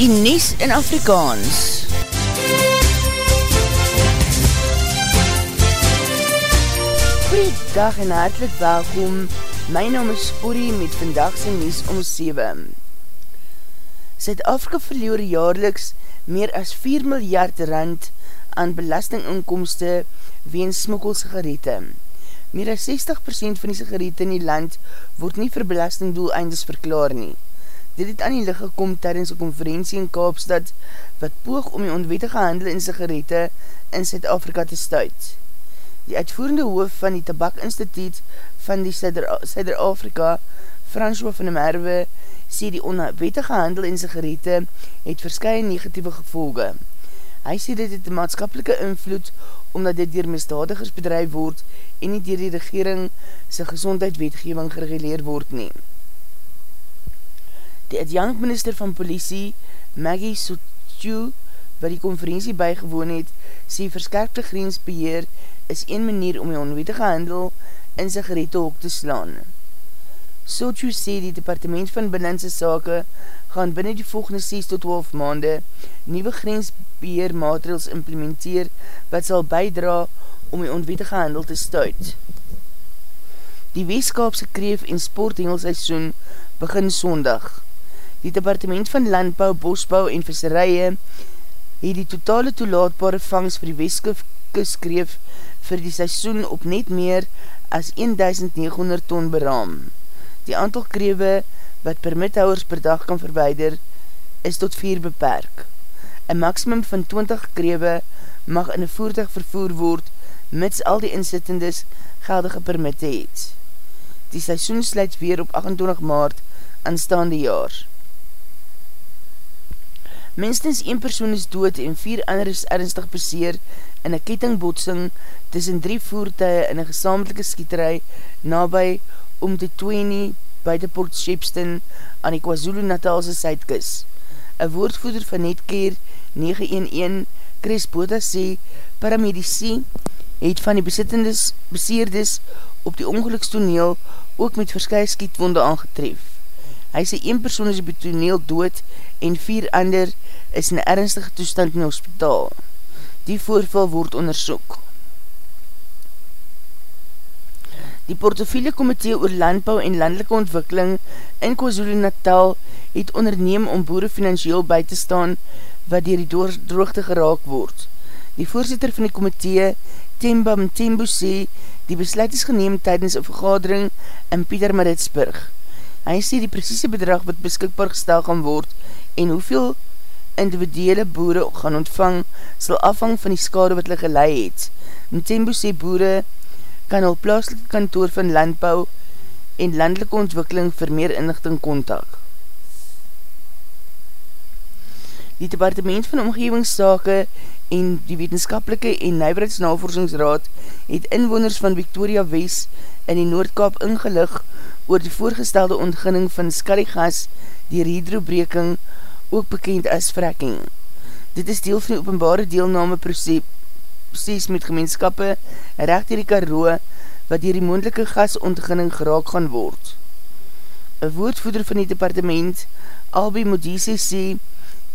die Nes in Afrikaans. Goeiedag en hartelijk welkom. My naam is Corrie met vandagse Nes om 7. Zuid-Afrika verloor jaarliks meer as 4 miljard rand aan belastinginkomste weens smokkel sigarette. Meer as 60% van die sigarette in die land word nie vir belastingdoeleindes verklaar nie. Dit het aan die licht gekom tydens een konferentie in Kaapstad wat poog om die onwettige handel in sigarette in Zuid-Afrika te stuit. Die uitvoerende hoof van die Tabak Instituut van die Zuider-Afrika, François van der Merwe, sê die onwettige handel in sigarette het verskye negatieve gevolge. Hy sê dit het die maatskapelike invloed omdat dit dier misdadigers bedrijf word en nie dier die regering sy gezondheidwetgeving gereguleer word neem. Die adjunct minister van politie, Maggie Sotiu, wat die konferentie bygewoon het, sê verskerpte grensbeheer is een manier om die onwetige handel in sy gerette hoek te slaan. Sotiu sê die departement van Binnense Sake gaan binnen die volgende 6 tot 12 maande nieuwe grensbeheer maatregels implementeer wat sal bydra om die onwetige handel te stuit. Die Weeskaapse kreef en sporthengelseisoen begin sondag. Die departement van landbouw, bosbouw en visserije het die totale toelaatbare vangs vir die Westkus kreef vir die seisoen op net meer as 1900 ton beraam. Die aantal krewe wat permithouwers per dag kan verweider is tot 4 beperk. Een maximum van 20 krewe mag in een voertuig vervoer word mits al die insittendes geldige permitte het. Die seisoen sluit weer op 28 maart aanstaande jaar. Minstens 1 persoon is dood en 4 ander is ernstig beseer in een kettingbotsing tussen drie voertuie in een gesamelike skieterij nabij om te Tweenie by de Port Shepston aan die KwaZulu-Natalse Suidkus. Een woordvoeder van Netcare 911, Chris Bota sê, paramedici het van die besittendes beseerdes op die ongelukstoneel ook met verskye skietwonde aangetref. Hy sê een persoon is op die toneel dood en vier ander is in ernstige toestand in die hospitaal. Die voorval word onderzoek. Die portofiele komitee oor landbouw en landelike ontwikkeling in KwaZulu Natal het onderneem om boere financieel by te staan wat dier die droogte geraak word. Die voorzitter van die komitee, Temba Mtembo, sê die besluit is geneem tydens een vergadering in Pieter Maritsburg. Hy sê die precieze bedrag wat beskikbaar gestel gaan word en hoeveel individuele boere gaan ontvang, sal afhang van die skade wat hulle gelei het. Ntembo sê boere kan al plaaslike kantoor van landbouw en landelike ontwikkeling vir meer inlichting kontak. Die departement van omgevingssake en die wetenskapelike en nijverheidsnavorsingsraad het inwoners van Victoria West in die Noordkaap ingelig oor die voorgestelde ontginning van skaliegas dier hydrobreking ook bekend as fracking. Dit is deel van die openbare deelname proces met gemeenskappe recht die karoo wat dier die moendelike gasontginning geraak gaan word. Een woordvoeder van die departement, Albi Modise, sê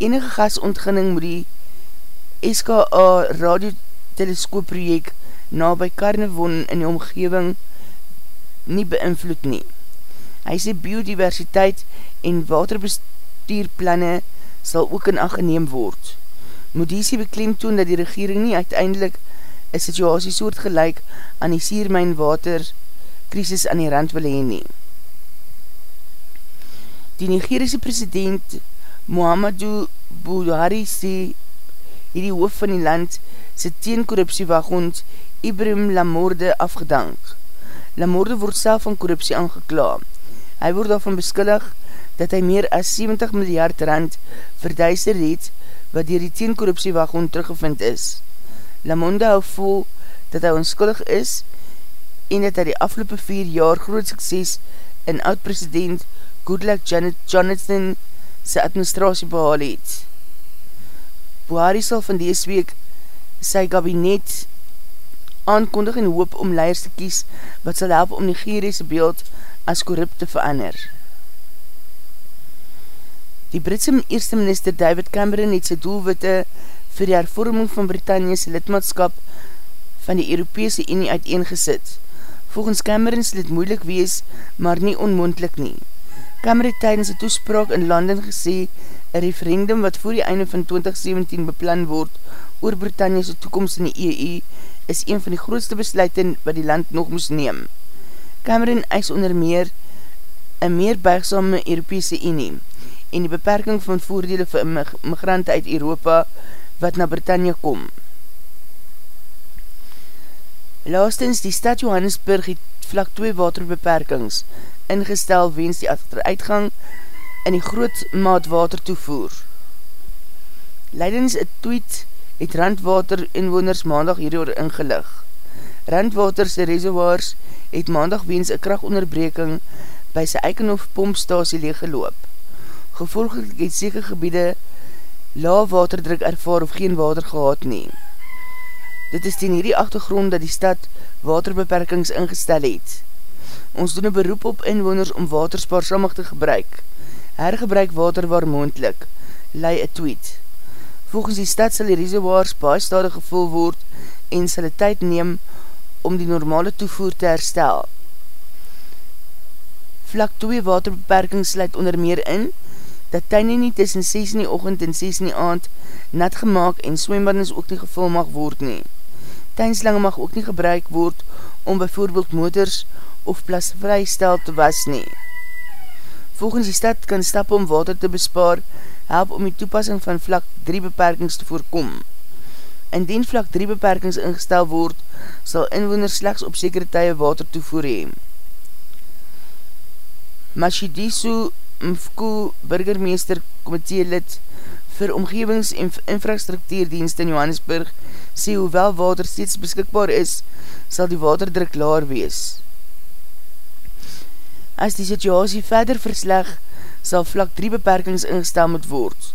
enige gasontginning moet die SKA radioteleskoopprojek na by Karnevon in die omgeving nie beïnvloed nie. Hy sê biodiversiteit en waterbestuur bestuurplanne sal ook in aangeneem word. Modisi beklem toon dat die regering nie uiteindelik een situasie soort gelijk aan die siermijn water krisis aan die rand wil heen nie. Die Nigerische president Muhammadu Buhari sê hierdie hoof van die land sy teenkorruptie wagond Ibrahim Lamorde afgedank. Lamorde word self van korruptie aangekla. Hy word daarvan beskillig dat hy meer as 70 miljard rand verduister het wat dier die teenkorruptiewagon teruggevind is. Lamonde hou vol dat hy onskuldig is en dat hy die afgelopen vier jaar groot sukses in oud-president Goodluck Jonathan sy administratie behaal het. Buhari sal van dees week sy kabinet aankondig en hoop om leiders te kies wat sal help om Nigeriese beeld as korrupt te verander. Die Britse eerste minister David Cameron het sy doelwitte vir die hervorming van Britannia's lidmaatskap van die Europese Unie uiteengesit. Volgens Cameron sal dit moeilik wees, maar nie onmoendlik nie. Cameron het tydens die toespraak in London gesê, een referendum wat voor die einde van 2017 beplan word oor Britannia's toekomst in die EU is een van die grootste besluiten wat die land nog moes neem. Cameron eis onder meer een meer buigsame Europese Unie en die beperking van voordele vir migrante uit Europa wat na Britannia kom. Laastens, die stad Johannesburg het vlak 2 waterbeperkings ingestel wens die achteruitgang in die groot maat water toevoer. Leidens het tweet het Randwater inwoners maandag hierdoor ingelig. Randwaterse reservoirs het maandag wens een krachtonderbreking by sy Eikenhof pompstasie leeggeloop. Gevolgelijk het seke gebiede laag waterdruk ervaar of geen water gehad neem. Dit is ten hierdie achtergrond dat die stad waterbeperkings ingestel het. Ons doen een beroep op inwoners om water spaarsamig te gebruik. Hergebruik water waar moendlik, lei een tweet. Volgens die stad sal die reservoirs baie stade gevul word en sal die tyd neem om die normale toevoer te herstel. Vlak 2 waterbeperking sluit onder meer in, dat tuine nie tussen 6 in die ochend en 6 in die aand nat gemaakt en swembadens ook nie gevul mag word nie. Tuinslange mag ook nie gebruik word om bijvoorbeeld motors of plasvrystel te was nie. Volgens die stad kan stap om water te bespaar help om die toepassing van vlak 3 beperkings te voorkom. Indien vlak 3 beperkings ingestel word, sal inwoners slechts op sekere tye water toevoer heem. Mashidisu Mfku burgermeester komitee lid vir omgevings- en infrastruktuurdienst in Johannesburg sê hoewel water steeds beskikbaar is, sal die waterdruk laar wees. As die situasie verder versleg, sal vlak 3 beperkings ingestel moet word.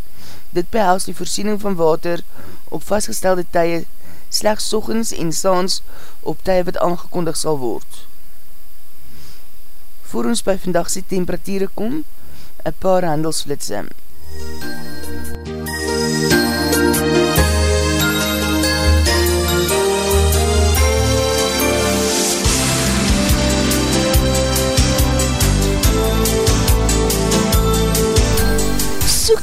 Dit behels die voorsiening van water op vastgestelde tye slechts sochens en saans op tye wat aangekondig sal word. Voor ons by vandagse temperatuur kom, een paar handelsflitse.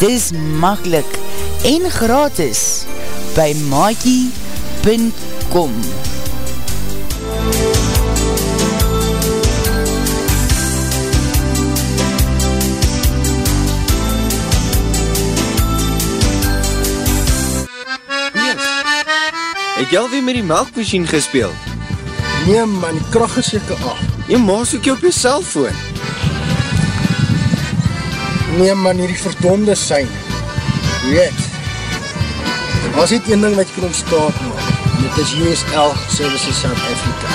Dis makkelijk en gratis by maakie.com Het jy alweer met die melkmachine gespeeld? Nee man, die kracht is jyke af. Jy maas ook jy op jy cellfoon. Nee man, hierdie verdonde sein. Weet, er was dit een ding wat jy kan ontstaan maak. Dit is USL Services South Africa.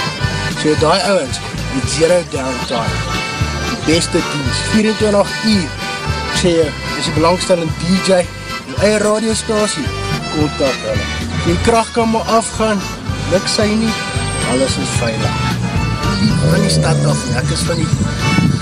So die ouwens, die zero downtime. Die beste dienst, 24 uur. Ek sê jy, is die belangstellende DJ, die eie radiostasie, kontak hulle die kracht kan maar afgaan, luk sy nie, alles is veilig. Van die stad af, ek is van die,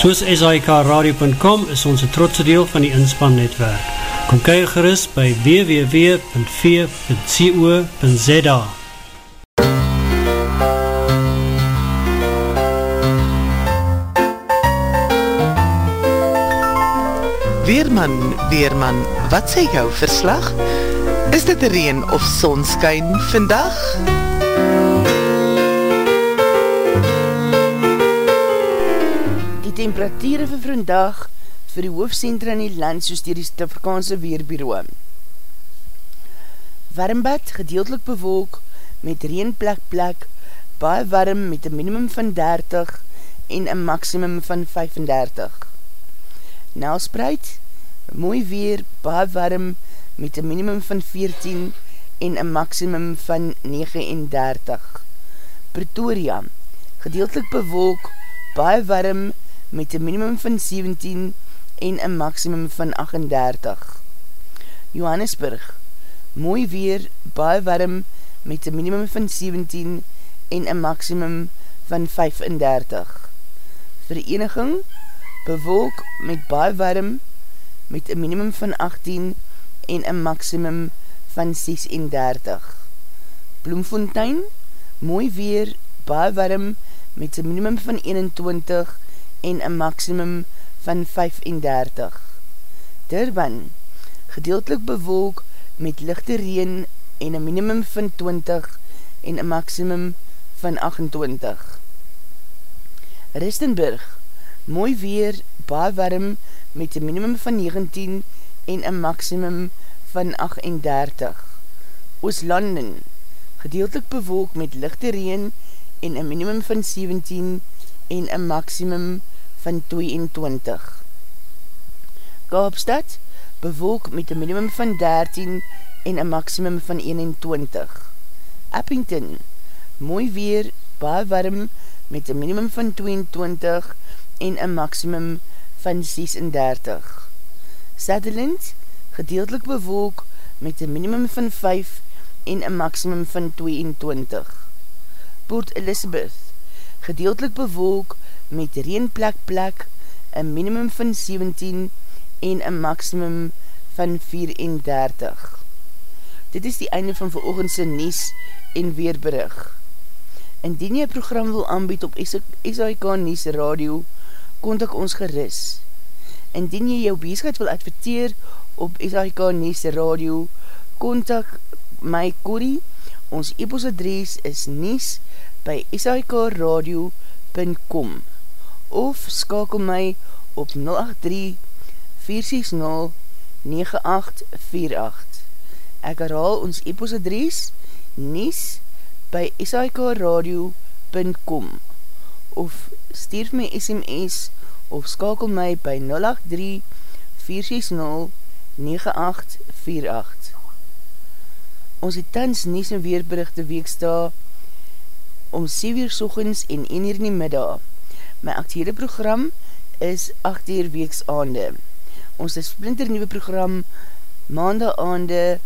Soos SIKRadio.com is ons een trotse deel van die inspannetwerk. Kom kyk gerust by www.v.co.za Weerman, Weerman, wat sê jou verslag? Is dit reen of sonskyn vandag? Die temperatuur vir vandag vir die hoofdcentra in die land soos dier die Stifrikaanse Weerbureau. Warmbad gedeeltelik bewolk met reenplek plek, baie warm met een minimum van 30 en een maximum van 35. Nelspreid, mooi weer, baie warm met een minimum van 14 en een maximum van 39. Pretoria, gedeeltelik bewolk, baie warm met een minimum van 17 en en een maximum van 38. Johannesburg, mooi weer, baie warm, met een minimum van 17 en een maximum van 35. Vereniging, bewolk met baie warm, met een minimum van 18 en een maximum van 36. Bloemfontein, mooi weer, baie warm, met een minimum van 21 en een maximum van van 35. Durban, gedeeltelik bewolk met lichte reen en een minimum van 20 en een maximum van 28. Ristenburg, mooi weer, baie warm met een minimum van 19 en een maximum van 38. Ooslanden, gedeeltelik bewolk met lichte reen en een minimum van 17 en een maximum van van 22. Kaapstad bewolk met een minimum van 13 en een maximum van 21. Eppington, mooi weer, baie warm met een minimum van 22 en een maximum van 36. Sutherland, gedeeltelik bewolk met een minimum van 5 en een maximum van 22. Port Elizabeth, gedeeltelik bewolk met reenplek plek, een minimum van 17 en een maximum van 34. Dit is die einde van veroogendse Nies en Weerberig. Indien jy program wil aanbied op SAIK Nies Radio, kontak ons geris. Indien jy jou bescheid wil adverteer op SAIK Nies Radio, kontak my Corrie. Ons e-postadres is nies by sikradio.com of skakel my op 083-460-9848. Ek herhaal ons e-post adres nies by sikradio.com of stuur my SMS of skakel my by 083-460-9848. Ons het tans nies en weerberichte weeksta om 7 uur sogens en 1 uur in die middag. My actiere program is 8 uur weeks aande. Ons is splinter nieuwe program maandag aande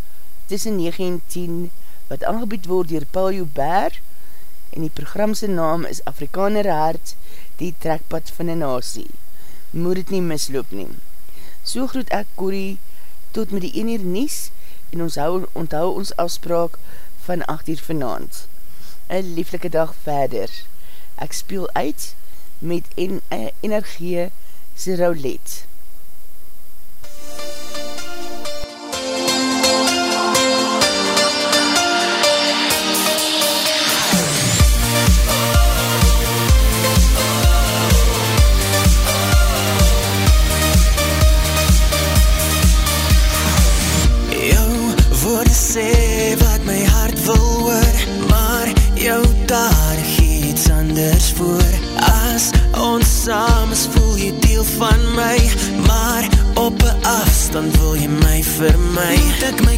tussen 9 en 10 wat aangebied word dier Paul Joubert en die programse naam is Afrikaner Hart, die trekpad van die nasie. Moet het nie misloop nie. So groet ek Corrie tot met die 1 uur nies en ons hou, onthou ons afspraak van 8 uur vanavond een lieflike dag verder. Ek speel uit met en, energie eh, sy roulet. dan wil jy my vir my. Moet ek my